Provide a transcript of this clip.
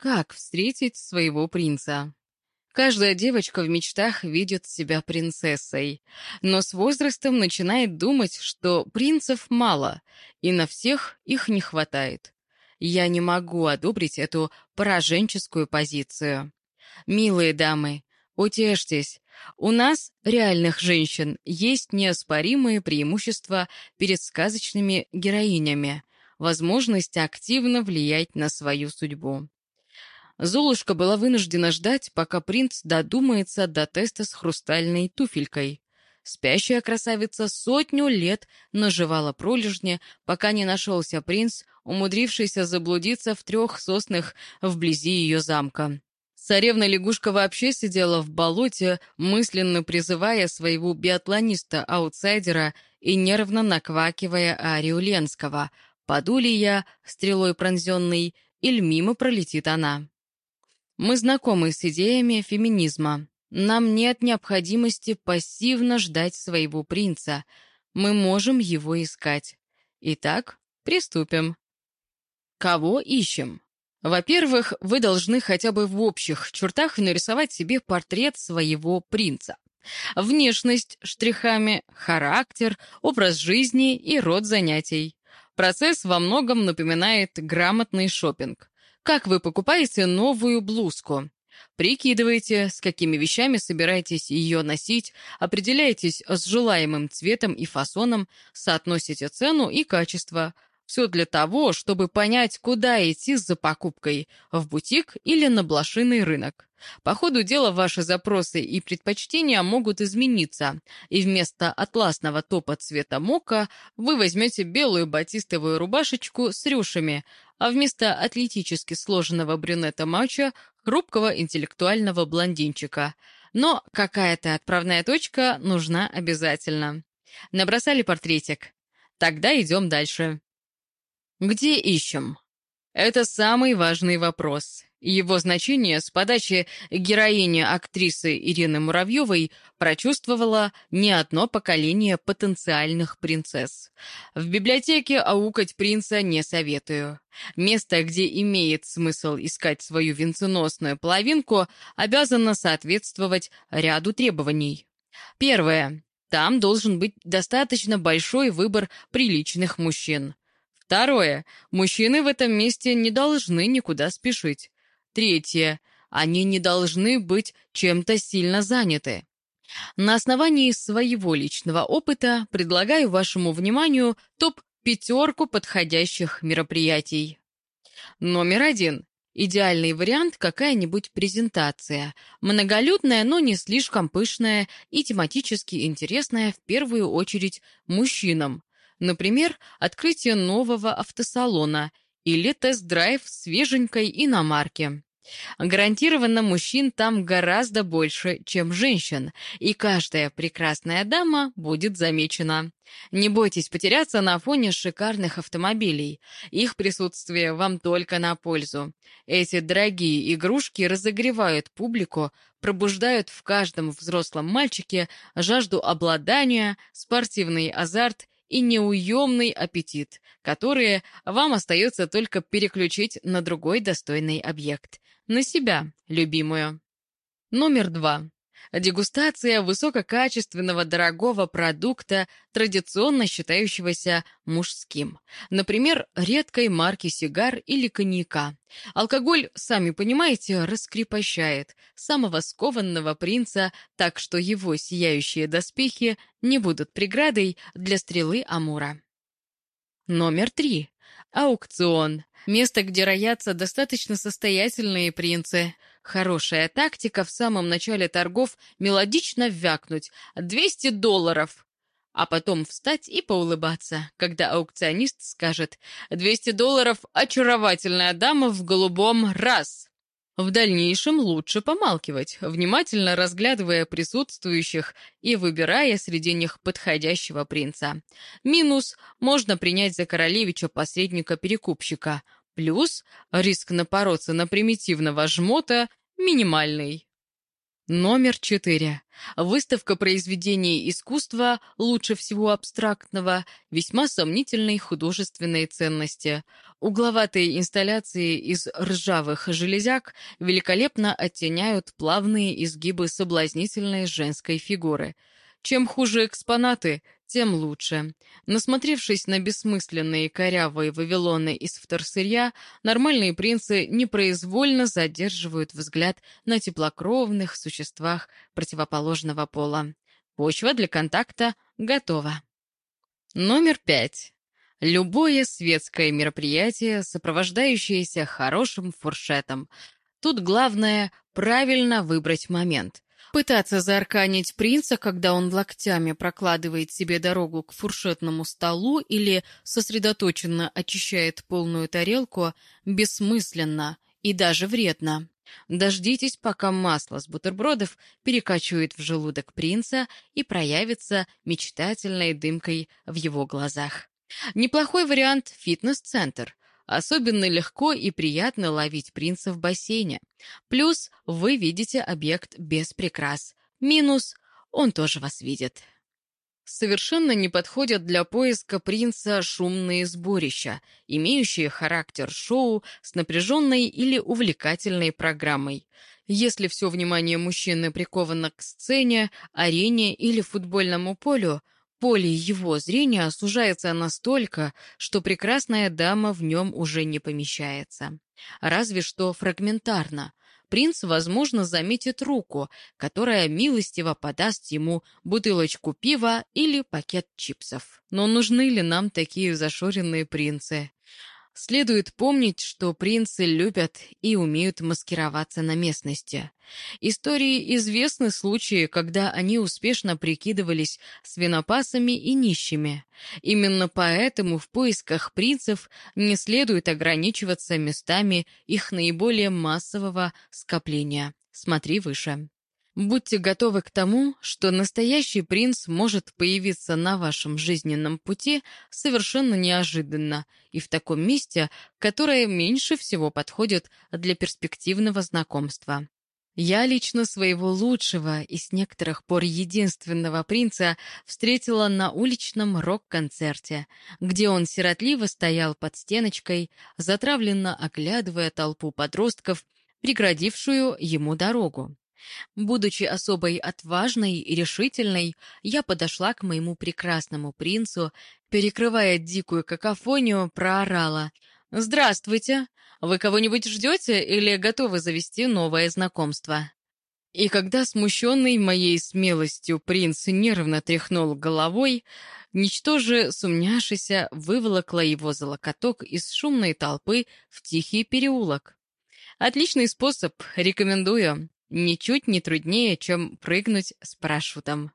как встретить своего принца. Каждая девочка в мечтах видит себя принцессой, но с возрастом начинает думать, что принцев мало, и на всех их не хватает. Я не могу одобрить эту пораженческую позицию. Милые дамы, утешьтесь, у нас, реальных женщин, есть неоспоримые преимущества перед сказочными героинями, возможность активно влиять на свою судьбу. Золушка была вынуждена ждать, пока принц додумается до теста с хрустальной туфелькой. Спящая красавица сотню лет наживала пролежни, пока не нашелся принц, умудрившийся заблудиться в трех соснах вблизи ее замка. Царевна-лягушка вообще сидела в болоте, мысленно призывая своего биатлониста-аутсайдера и нервно наквакивая Арию Ленского. Паду я, стрелой пронзенный, или мимо пролетит она? Мы знакомы с идеями феминизма. Нам нет необходимости пассивно ждать своего принца. Мы можем его искать. Итак, приступим. Кого ищем? Во-первых, вы должны хотя бы в общих чертах нарисовать себе портрет своего принца. Внешность штрихами, характер, образ жизни и род занятий. Процесс во многом напоминает грамотный шопинг. Как вы покупаете новую блузку? Прикидываете, с какими вещами собираетесь ее носить, определяетесь с желаемым цветом и фасоном, соотносите цену и качество. Все для того, чтобы понять, куда идти за покупкой – в бутик или на блошиный рынок. По ходу дела ваши запросы и предпочтения могут измениться, и вместо атласного топа цвета мока вы возьмете белую батистовую рубашечку с рюшами, а вместо атлетически сложенного брюнета-мачо — хрупкого интеллектуального блондинчика. Но какая-то отправная точка нужна обязательно. Набросали портретик. Тогда идем дальше. Где ищем? Это самый важный вопрос. Его значение с подачи героини актрисы Ирины Муравьевой прочувствовало не одно поколение потенциальных принцесс. В библиотеке аукать принца не советую. Место, где имеет смысл искать свою венценосную половинку, обязано соответствовать ряду требований. Первое. Там должен быть достаточно большой выбор приличных мужчин. Второе. Мужчины в этом месте не должны никуда спешить. Третье. Они не должны быть чем-то сильно заняты. На основании своего личного опыта предлагаю вашему вниманию топ-пятерку подходящих мероприятий. Номер один. Идеальный вариант – какая-нибудь презентация. Многолюдная, но не слишком пышная и тематически интересная в первую очередь мужчинам. Например, открытие нового автосалона или тест-драйв свеженькой иномарки. Гарантированно мужчин там гораздо больше, чем женщин, и каждая прекрасная дама будет замечена. Не бойтесь потеряться на фоне шикарных автомобилей. Их присутствие вам только на пользу. Эти дорогие игрушки разогревают публику, пробуждают в каждом взрослом мальчике жажду обладания, спортивный азарт и неуемный аппетит, которые вам остается только переключить на другой достойный объект. На себя, любимую. Номер два. Дегустация высококачественного дорогого продукта, традиционно считающегося мужским. Например, редкой марки сигар или коньяка. Алкоголь, сами понимаете, раскрепощает самого скованного принца, так что его сияющие доспехи не будут преградой для стрелы Амура. Номер три. Аукцион. Место, где роятся достаточно состоятельные принцы. Хорошая тактика в самом начале торгов мелодично вякнуть «200 долларов», а потом встать и поулыбаться, когда аукционист скажет «200 долларов – очаровательная дама в голубом раз». В дальнейшем лучше помалкивать, внимательно разглядывая присутствующих и выбирая среди них подходящего принца. Минус – можно принять за королевича посредника-перекупщика. Плюс – риск напороться на примитивного жмота минимальный. Номер четыре. Выставка произведений искусства, лучше всего абстрактного, весьма сомнительной художественной ценности. Угловатые инсталляции из ржавых железяк великолепно оттеняют плавные изгибы соблазнительной женской фигуры. Чем хуже экспонаты, тем лучше. Насмотревшись на бессмысленные корявые вавилоны из вторсырья, нормальные принцы непроизвольно задерживают взгляд на теплокровных существах противоположного пола. Почва для контакта готова. Номер пять. Любое светское мероприятие, сопровождающееся хорошим фуршетом. Тут главное — правильно выбрать момент — Пытаться заарканить принца, когда он локтями прокладывает себе дорогу к фуршетному столу или сосредоточенно очищает полную тарелку, бессмысленно и даже вредно. Дождитесь, пока масло с бутербродов перекачивает в желудок принца и проявится мечтательной дымкой в его глазах. Неплохой вариант — фитнес-центр. Особенно легко и приятно ловить принца в бассейне. Плюс вы видите объект без прикрас. Минус — он тоже вас видит. Совершенно не подходят для поиска принца шумные сборища, имеющие характер шоу с напряженной или увлекательной программой. Если все внимание мужчины приковано к сцене, арене или футбольному полю — Поле его зрения сужается настолько, что прекрасная дама в нем уже не помещается. Разве что фрагментарно. Принц, возможно, заметит руку, которая милостиво подаст ему бутылочку пива или пакет чипсов. Но нужны ли нам такие зашоренные принцы? Следует помнить, что принцы любят и умеют маскироваться на местности. Истории известны случаи, когда они успешно прикидывались свинопасами и нищими. Именно поэтому в поисках принцев не следует ограничиваться местами их наиболее массового скопления. Смотри выше. Будьте готовы к тому, что настоящий принц может появиться на вашем жизненном пути совершенно неожиданно и в таком месте, которое меньше всего подходит для перспективного знакомства. Я лично своего лучшего и с некоторых пор единственного принца встретила на уличном рок-концерте, где он сиротливо стоял под стеночкой, затравленно оглядывая толпу подростков, преградившую ему дорогу. Будучи особой отважной и решительной, я подошла к моему прекрасному принцу, перекрывая дикую какофонию, проорала. «Здравствуйте! Вы кого-нибудь ждете или готовы завести новое знакомство?» И когда смущенный моей смелостью принц нервно тряхнул головой, ничтоже сумняшися выволокла его за локоток из шумной толпы в тихий переулок. Отличный способ, рекомендую ничуть не труднее, чем прыгнуть с парашютом.